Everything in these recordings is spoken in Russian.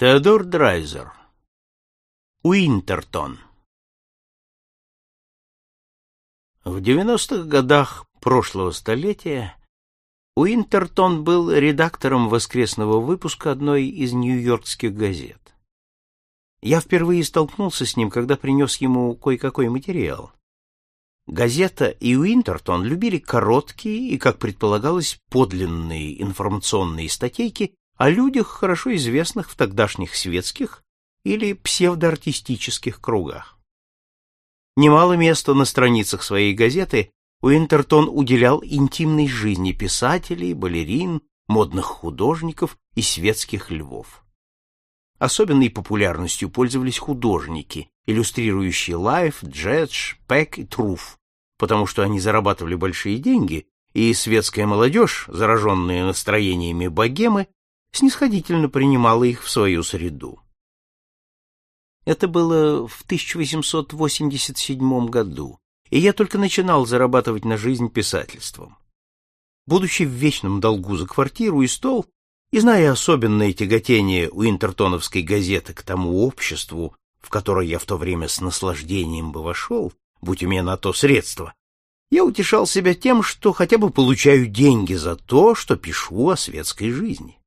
Теодор Драйзер. Уинтертон. В 90-х годах прошлого столетия Уинтертон был редактором воскресного выпуска одной из нью-йоркских газет. Я впервые столкнулся с ним, когда принес ему кое-какой материал. Газета и Уинтертон любили короткие и, как предполагалось, подлинные информационные статейки о людях, хорошо известных в тогдашних светских или псевдоартистических кругах. Немало места на страницах своей газеты Уинтертон уделял интимной жизни писателей, балерин, модных художников и светских львов. Особенной популярностью пользовались художники, иллюстрирующие Лайф, Джедж, Пэк и Труф, потому что они зарабатывали большие деньги, и светская молодежь, зараженная настроениями богемы, снисходительно принимала их в свою среду. Это было в 1887 году, и я только начинал зарабатывать на жизнь писательством. Будучи в вечном долгу за квартиру и стол, и зная особенное тяготение у интертоновской газеты к тому обществу, в которое я в то время с наслаждением бы вошел, будь у меня на то средства, я утешал себя тем, что хотя бы получаю деньги за то, что пишу о светской жизни.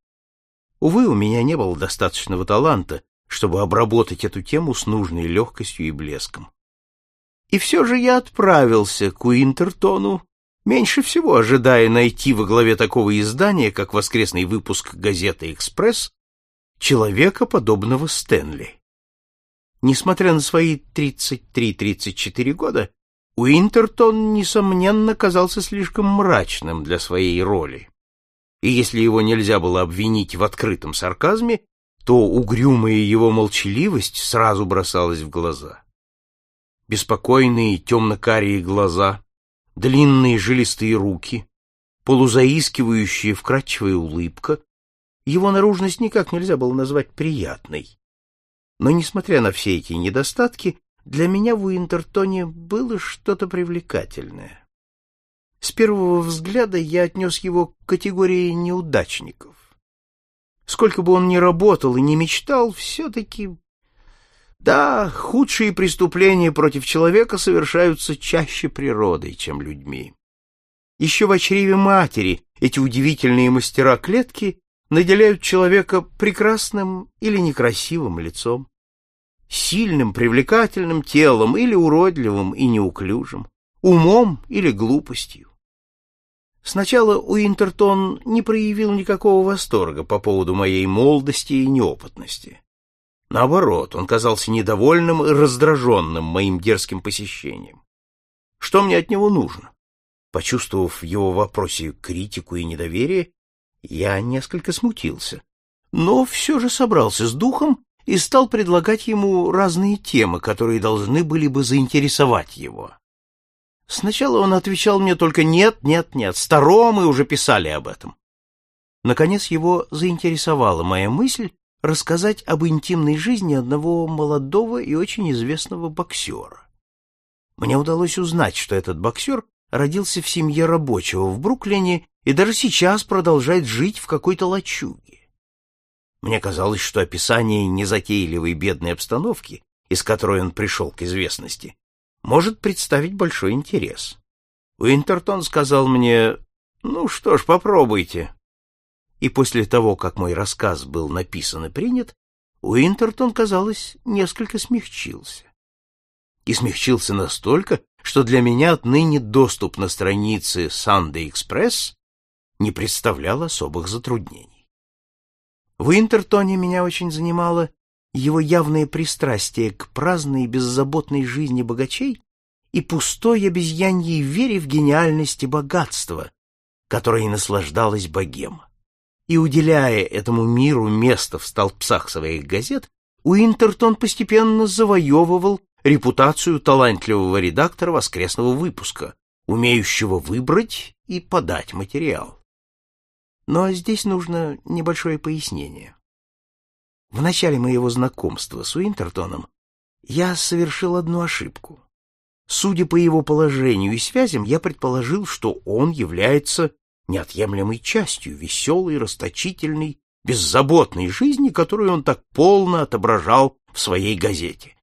Увы, у меня не было достаточного таланта, чтобы обработать эту тему с нужной легкостью и блеском. И все же я отправился к Уинтертону, меньше всего ожидая найти во главе такого издания, как воскресный выпуск газеты «Экспресс», человека, подобного Стэнли. Несмотря на свои 33-34 года, Уинтертон, несомненно, казался слишком мрачным для своей роли и если его нельзя было обвинить в открытом сарказме, то угрюмая его молчаливость сразу бросалась в глаза. Беспокойные темно-карие глаза, длинные жилистые руки, полузаискивающая вкрадчивая улыбка, его наружность никак нельзя было назвать приятной. Но, несмотря на все эти недостатки, для меня в Уинтертоне было что-то привлекательное. Первого взгляда я отнес его к категории неудачников. Сколько бы он ни работал и не мечтал, все-таки... Да, худшие преступления против человека совершаются чаще природой, чем людьми. Еще в чреве матери эти удивительные мастера клетки наделяют человека прекрасным или некрасивым лицом, сильным, привлекательным телом или уродливым и неуклюжим, умом или глупостью. Сначала Уинтертон не проявил никакого восторга по поводу моей молодости и неопытности. Наоборот, он казался недовольным и раздраженным моим дерзким посещением. Что мне от него нужно? Почувствовав в его вопросе критику и недоверие, я несколько смутился, но все же собрался с духом и стал предлагать ему разные темы, которые должны были бы заинтересовать его. Сначала он отвечал мне только «нет, нет, нет, старо мы уже писали об этом». Наконец его заинтересовала моя мысль рассказать об интимной жизни одного молодого и очень известного боксера. Мне удалось узнать, что этот боксер родился в семье рабочего в Бруклине и даже сейчас продолжает жить в какой-то лачуге. Мне казалось, что описание незатейливой бедной обстановки, из которой он пришел к известности, может представить большой интерес. Уинтертон сказал мне, ну что ж, попробуйте. И после того, как мой рассказ был написан и принят, Уинтертон, казалось, несколько смягчился. И смягчился настолько, что для меня отныне доступ на страницы Sunday Express не представлял особых затруднений. В Уинтертоне меня очень занимало его явное пристрастие к праздной и беззаботной жизни богачей и пустой обезьяньей вере в гениальность и богатство, которой наслаждалась богема. И уделяя этому миру место в столбцах своих газет, Уинтертон постепенно завоевывал репутацию талантливого редактора воскресного выпуска, умеющего выбрать и подать материал. Но здесь нужно небольшое пояснение. В начале моего знакомства с Уинтертоном я совершил одну ошибку. Судя по его положению и связям, я предположил, что он является неотъемлемой частью веселой, расточительной беззаботной жизни, которую он так полно отображал в своей газете.